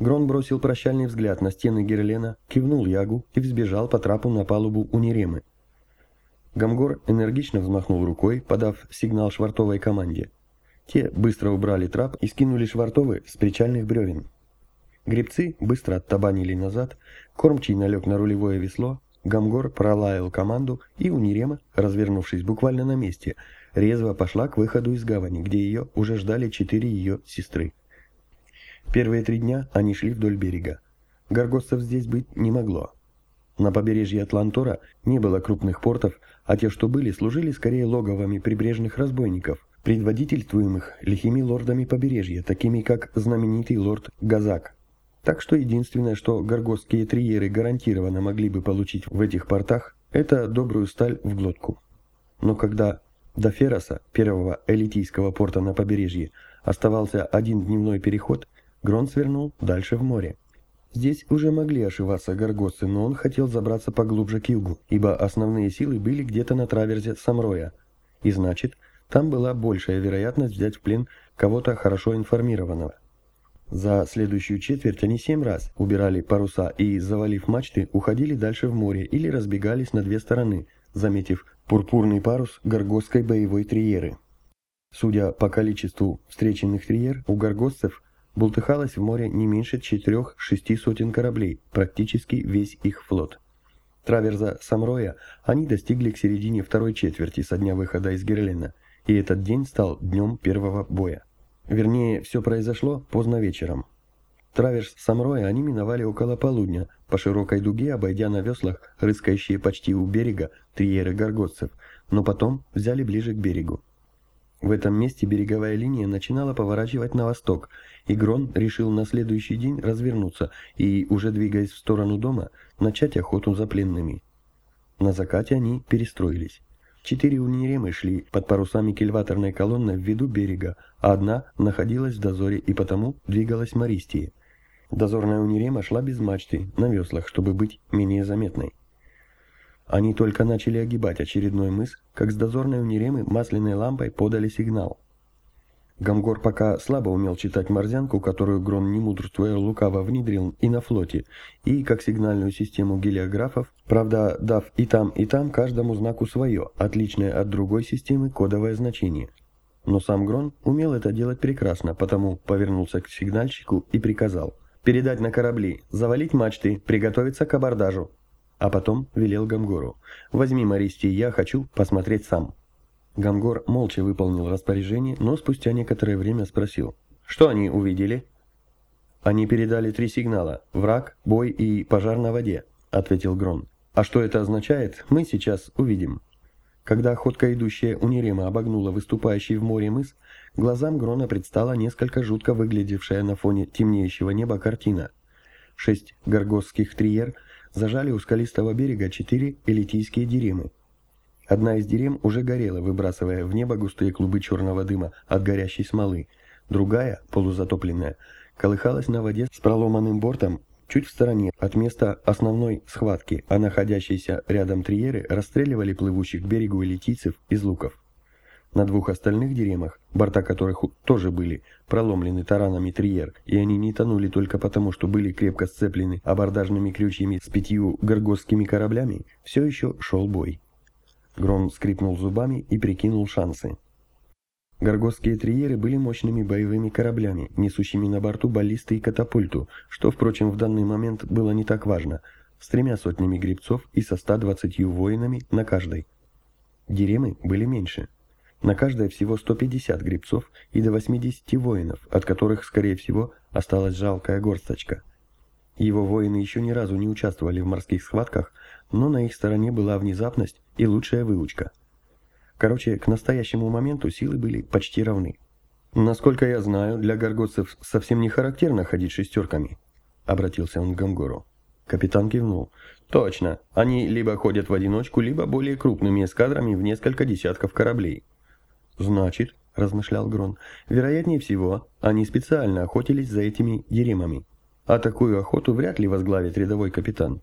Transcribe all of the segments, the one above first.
Грон бросил прощальный взгляд на стены Герлена, кивнул Ягу и взбежал по трапу на палубу Униремы. Гамгор энергично взмахнул рукой, подав сигнал швартовой команде. Те быстро убрали трап и скинули швартовы с причальных бревен. Гребцы быстро оттабанили назад, кормчий налег на рулевое весло, Гамгор пролаял команду, и Унирема, развернувшись буквально на месте, резво пошла к выходу из гавани, где ее уже ждали четыре ее сестры. Первые три дня они шли вдоль берега. Горгостцев здесь быть не могло. На побережье Атлантора не было крупных портов, а те, что были, служили скорее логовами прибрежных разбойников, предводительствуемых лихими лордами побережья, такими как знаменитый лорд Газак. Так что единственное, что горгостские триеры гарантированно могли бы получить в этих портах, это добрую сталь в глотку. Но когда до Фероса, первого элитийского порта на побережье, оставался один дневной переход – Грон свернул дальше в море. Здесь уже могли ошиваться горгосцы, но он хотел забраться поглубже к югу, ибо основные силы были где-то на траверзе Самроя. И значит, там была большая вероятность взять в плен кого-то хорошо информированного. За следующую четверть они семь раз убирали паруса и, завалив мачты, уходили дальше в море или разбегались на две стороны, заметив пурпурный парус горгосской боевой триеры. Судя по количеству встреченных триер, у горгостцев бултыхалось в море не меньше четырех-шести сотен кораблей, практически весь их флот. Траверза Самроя они достигли к середине второй четверти со дня выхода из Герлена, и этот день стал днем первого боя. Вернее, все произошло поздно вечером. Траверс Самроя они миновали около полудня, по широкой дуге обойдя на веслах рыскающие почти у берега триеры горгостцев, но потом взяли ближе к берегу. В этом месте береговая линия начинала поворачивать на восток, и Грон решил на следующий день развернуться и, уже двигаясь в сторону дома, начать охоту за пленными. На закате они перестроились. Четыре униремы шли под парусами кильваторной колонны в виду берега, а одна находилась в дозоре и потому двигалась Мористии. Дозорная унирема шла без мачты, на веслах, чтобы быть менее заметной. Они только начали огибать очередной мыс, как с дозорной у Неремы масляной лампой подали сигнал. Гамгор пока слабо умел читать морзянку, которую Грон не мудрствуя лукаво внедрил и на флоте, и как сигнальную систему гелиографов, правда, дав и там, и там каждому знаку свое, отличное от другой системы кодовое значение. Но сам Грон умел это делать прекрасно, потому повернулся к сигнальщику и приказал «Передать на корабли, завалить мачты, приготовиться к абордажу». А потом велел Гамгору. «Возьми, Маристи, я хочу посмотреть сам». Гамгор молча выполнил распоряжение, но спустя некоторое время спросил. «Что они увидели?» «Они передали три сигнала – враг, бой и пожар на воде», – ответил Грон. «А что это означает, мы сейчас увидим». Когда охотка, идущая у Нерема, обогнула выступающий в море мыс, глазам Грона предстала несколько жутко выглядевшая на фоне темнеющего неба картина. Шесть горгосских триер – зажали у скалистого берега четыре элитийские диремы. Одна из дирем уже горела, выбрасывая в небо густые клубы черного дыма от горящей смолы. Другая, полузатопленная, колыхалась на воде с проломанным бортом чуть в стороне от места основной схватки, а находящиеся рядом триеры расстреливали плывущих к берегу элитийцев из луков. На двух остальных диремах, борта которых тоже были проломлены таранами триер, и они не тонули только потому, что были крепко сцеплены абордажными крючьями с пятью горгосскими кораблями, все еще шел бой. Гром скрипнул зубами и прикинул шансы. Горгосские триеры были мощными боевыми кораблями, несущими на борту баллисты и катапульту, что, впрочем, в данный момент было не так важно, с тремя сотнями гребцов и со 120 воинами на каждой. Диремы были меньше – на каждое всего 150 гребцов и до 80 воинов, от которых, скорее всего, осталась жалкая горсточка. Его воины еще ни разу не участвовали в морских схватках, но на их стороне была внезапность и лучшая выучка. Короче, к настоящему моменту силы были почти равны. «Насколько я знаю, для горготцев совсем не характерно ходить шестерками», — обратился он к Гамгору. Капитан кивнул. «Точно. Они либо ходят в одиночку, либо более крупными эскадрами в несколько десятков кораблей. «Значит», — размышлял Грон, — «вероятнее всего, они специально охотились за этими деремами. А такую охоту вряд ли возглавит рядовой капитан».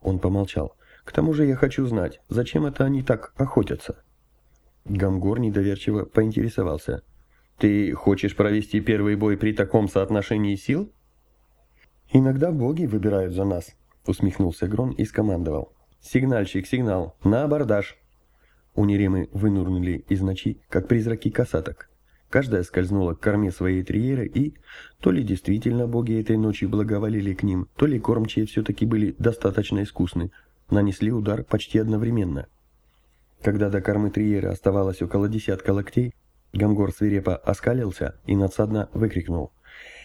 Он помолчал. «К тому же я хочу знать, зачем это они так охотятся?» Гамгор недоверчиво поинтересовался. «Ты хочешь провести первый бой при таком соотношении сил?» «Иногда боги выбирают за нас», — усмехнулся Грон и скомандовал. «Сигнальщик, сигнал! На абордаж!» Униремы вынурнули из ночи, как призраки касаток. Каждая скользнула к корме своей триеры и, то ли действительно боги этой ночи благоволили к ним, то ли кормчие все-таки были достаточно искусны, нанесли удар почти одновременно. Когда до кормы триеры оставалось около десятка локтей, Гамгор свирепо оскалился и надсадно выкрикнул.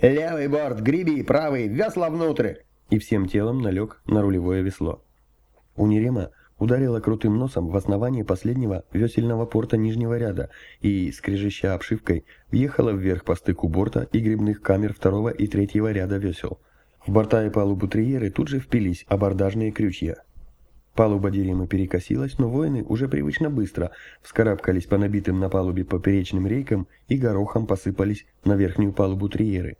«Левый борт, греби, правый, весла внутрь!» и всем телом налег на рулевое весло. Унирема ударила крутым носом в основание последнего весельного порта нижнего ряда и, скрежеща обшивкой, въехала вверх по стыку борта и грибных камер второго и третьего ряда весел. В борта и палубу триеры тут же впились абордажные крючья. Палуба Деремы перекосилась, но воины уже привычно быстро вскарабкались по набитым на палубе поперечным рейкам и горохом посыпались на верхнюю палубу триеры.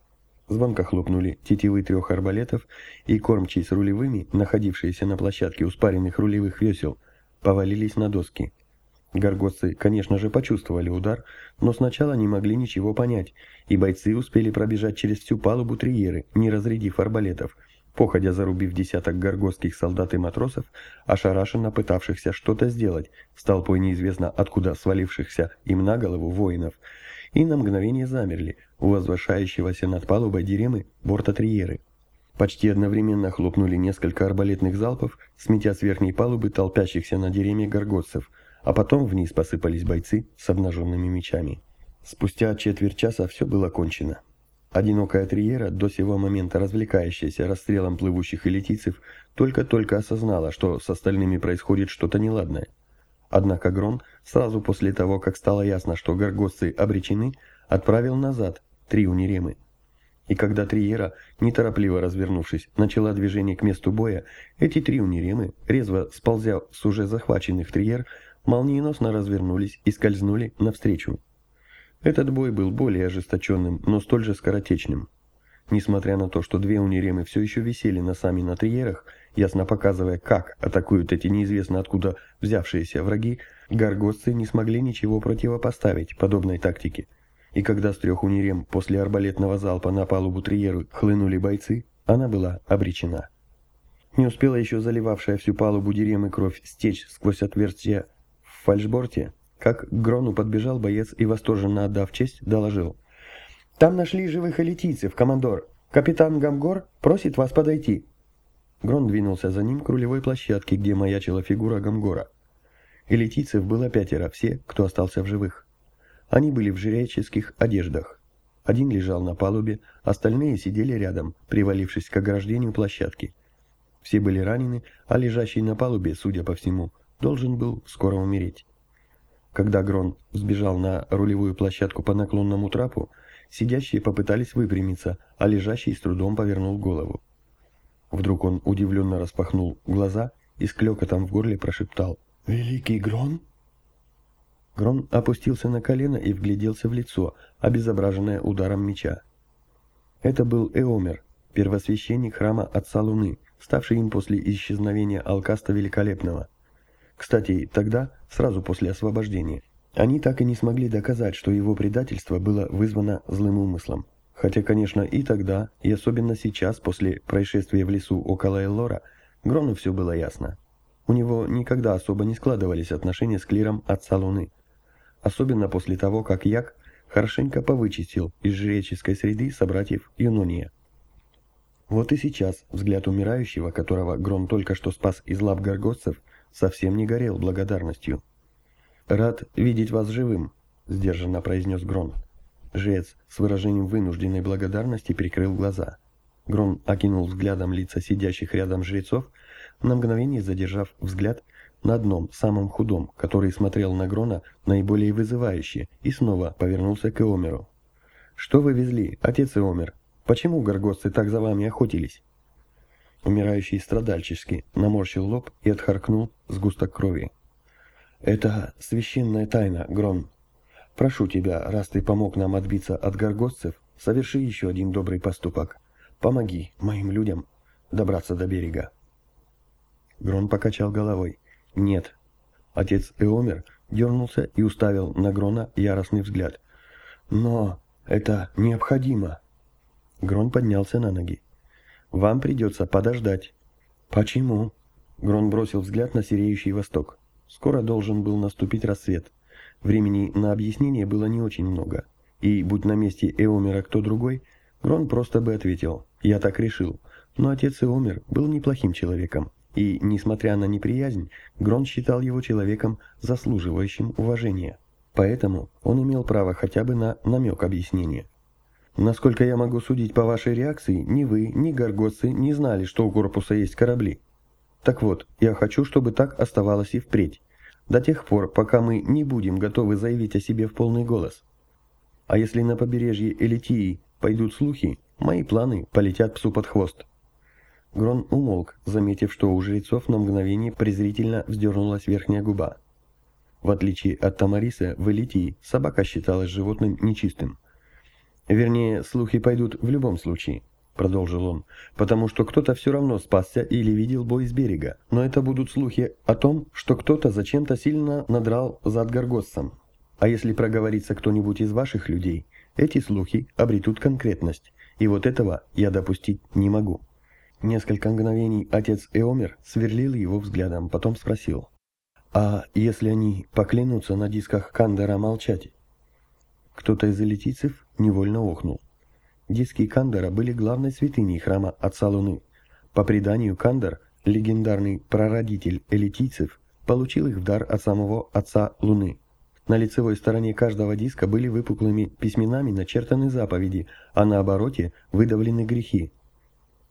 Звонко хлопнули тетивы трех арбалетов, и кормчие с рулевыми, находившиеся на площадке у спаренных рулевых весел, повалились на доски. Горгостцы, конечно же, почувствовали удар, но сначала не могли ничего понять, и бойцы успели пробежать через всю палубу триеры, не разрядив арбалетов, походя зарубив десяток горгостских солдат и матросов, ошарашенно пытавшихся что-то сделать с толпой неизвестно откуда свалившихся им на голову воинов, и на мгновение замерли у возвышающегося над палубой диремы борта Триеры. Почти одновременно хлопнули несколько арбалетных залпов, сметя с верхней палубы толпящихся на диреме горготцев, а потом вниз посыпались бойцы с обнаженными мечами. Спустя четверть часа все было кончено. Одинокая Триера, до сего момента развлекающаяся расстрелом плывущих элитийцев, только-только осознала, что с остальными происходит что-то неладное – Однако Грон, сразу после того, как стало ясно, что горгостцы обречены, отправил назад три униремы. И когда Триера, неторопливо развернувшись, начала движение к месту боя, эти три униремы, резво сползя с уже захваченных Триер, молниеносно развернулись и скользнули навстречу. Этот бой был более ожесточенным, но столь же скоротечным. Несмотря на то, что две униремы все еще висели носами на триерах, ясно показывая, как атакуют эти неизвестно откуда взявшиеся враги, горгостцы не смогли ничего противопоставить подобной тактике. И когда с трех унирем после арбалетного залпа на палубу триеру хлынули бойцы, она была обречена. Не успела еще заливавшая всю палубу диремы кровь стечь сквозь отверстие в фальшборте, как к Грону подбежал боец и, восторженно отдав честь, доложил. «Там нашли живых элитийцев, командор. Капитан Гамгор просит вас подойти». Грон двинулся за ним к рулевой площадке, где маячила фигура Гамгора. Элитийцев было пятеро, все, кто остался в живых. Они были в жреческих одеждах. Один лежал на палубе, остальные сидели рядом, привалившись к ограждению площадки. Все были ранены, а лежащий на палубе, судя по всему, должен был скоро умереть. Когда Грон сбежал на рулевую площадку по наклонному трапу, сидящие попытались выпрямиться, а лежащий с трудом повернул голову. Вдруг он удивленно распахнул глаза и с клёкотом в горле прошептал «Великий Грон?» Грон опустился на колено и вгляделся в лицо, обезображенное ударом меча. Это был Эомер, первосвященник храма Отца Луны, ставший им после исчезновения Алкаста Великолепного. Кстати, тогда, сразу после освобождения, они так и не смогли доказать, что его предательство было вызвано злым умыслом. Хотя, конечно, и тогда, и особенно сейчас, после происшествия в лесу около Эллора, Грону все было ясно. У него никогда особо не складывались отношения с клиром Отца Луны. Особенно после того, как Як хорошенько повычистил из жреческой среды собратьев Юнония. Вот и сейчас взгляд умирающего, которого Грон только что спас из лап горгостцев, совсем не горел благодарностью. «Рад видеть вас живым», — сдержанно произнес Грон. Жрец с выражением вынужденной благодарности прикрыл глаза. Грон окинул взглядом лица сидящих рядом жрецов, на мгновение задержав взгляд на одном, самом худом, который смотрел на Грона наиболее вызывающе, и снова повернулся к Эомеру. «Что вы везли, отец Эомер? Почему горгостцы так за вами охотились?» Умирающий страдальчески наморщил лоб и отхаркнул сгусток крови. «Это священная тайна, Грон», Прошу тебя, раз ты помог нам отбиться от горгостцев, соверши еще один добрый поступок. Помоги моим людям добраться до берега. Грон покачал головой. Нет. Отец Эомер дернулся и уставил на Грона яростный взгляд. Но это необходимо. Грон поднялся на ноги. Вам придется подождать». «Почему?» Грон бросил взгляд на сереющий восток. Скоро должен был наступить рассвет. Времени на объяснение было не очень много. И, будь на месте Эомера кто другой, Грон просто бы ответил «Я так решил». Но отец Эомер был неплохим человеком. И, несмотря на неприязнь, Грон считал его человеком, заслуживающим уважения. Поэтому он имел право хотя бы на намек объяснения. Насколько я могу судить по вашей реакции, ни вы, ни горгоцы не знали, что у корпуса есть корабли. Так вот, я хочу, чтобы так оставалось и впредь. До тех пор, пока мы не будем готовы заявить о себе в полный голос. А если на побережье Элитии пойдут слухи, мои планы полетят псу под хвост. Грон умолк, заметив, что у жрецов на мгновение презрительно вздернулась верхняя губа. В отличие от Тамариса, в Элитии собака считалась животным нечистым. «Вернее, слухи пойдут в любом случае», — продолжил он, «потому что кто-то все равно спасся или видел бой с берега, но это будут слухи о том, что кто-то зачем-то сильно надрал зад Гаргоссом. А если проговорится кто-нибудь из ваших людей, эти слухи обретут конкретность, и вот этого я допустить не могу». Несколько мгновений отец Эомер сверлил его взглядом, потом спросил, «А если они поклянутся на дисках Кандера молчать?» Кто-то из элитийцев невольно охнул. Диски Кандера были главной святыней храма Отца Луны. По преданию, Кандер, легендарный прародитель элитийцев, получил их в дар от самого Отца Луны. На лицевой стороне каждого диска были выпуклыми письменами начертаны заповеди, а на обороте выдавлены грехи.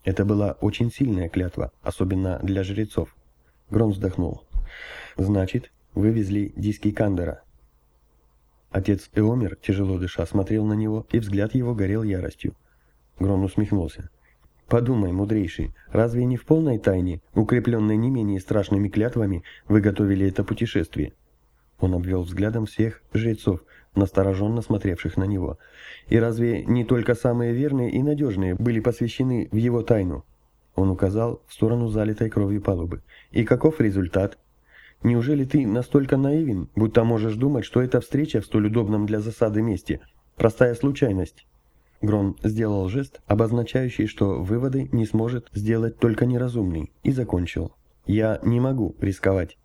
Это была очень сильная клятва, особенно для жрецов. Грон вздохнул. «Значит, вывезли диски Кандера. Отец Эомер, тяжело дыша, смотрел на него, и взгляд его горел яростью. Грон усмехнулся. «Подумай, мудрейший, разве не в полной тайне, укрепленной не менее страшными клятвами, вы готовили это путешествие?» Он обвел взглядом всех жрецов, настороженно смотревших на него. «И разве не только самые верные и надежные были посвящены в его тайну?» Он указал в сторону залитой кровью палубы. «И каков результат?» Неужели ты настолько наивен, будто можешь думать, что эта встреча в столь удобном для засады месте – простая случайность?» Грон сделал жест, обозначающий, что выводы не сможет сделать только неразумный, и закончил. «Я не могу рисковать».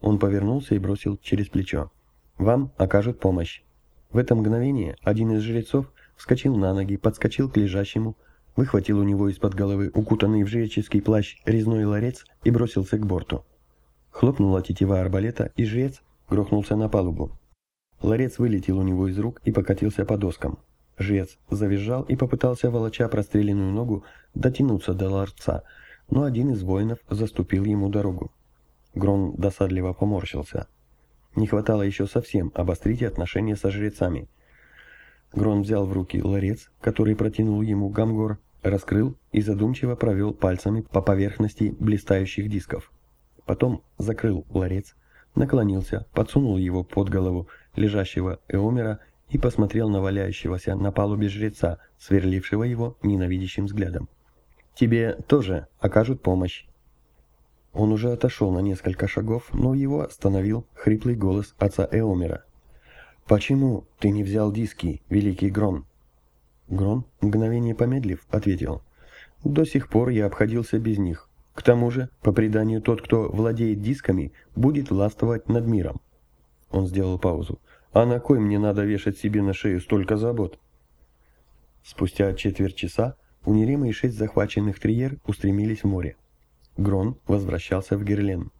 Он повернулся и бросил через плечо. «Вам окажут помощь». В это мгновение один из жрецов вскочил на ноги, подскочил к лежащему, выхватил у него из-под головы укутанный в жреческий плащ резной ларец и бросился к борту. Хлопнула тетива арбалета, и жрец грохнулся на палубу. Ларец вылетел у него из рук и покатился по доскам. Жрец завизжал и попытался, волоча простреленную ногу, дотянуться до ларца, но один из воинов заступил ему дорогу. Грон досадливо поморщился. Не хватало еще совсем обострить отношения со жрецами. Грон взял в руки ларец, который протянул ему Гамгор, раскрыл и задумчиво провел пальцами по поверхности блистающих дисков. Потом закрыл ларец, наклонился, подсунул его под голову лежащего Эомера и посмотрел на валяющегося на палубе жреца, сверлившего его ненавидящим взглядом. «Тебе тоже окажут помощь». Он уже отошел на несколько шагов, но его остановил хриплый голос отца Эомера. «Почему ты не взял диски, великий Грон?» Грон, мгновение помедлив, ответил. «До сих пор я обходился без них. К тому же, по преданию, тот, кто владеет дисками, будет властвовать над миром. Он сделал паузу. А на кой мне надо вешать себе на шею столько забот? Спустя четверть часа у Нерима и шесть захваченных триер устремились в море. Грон возвращался в Герлен.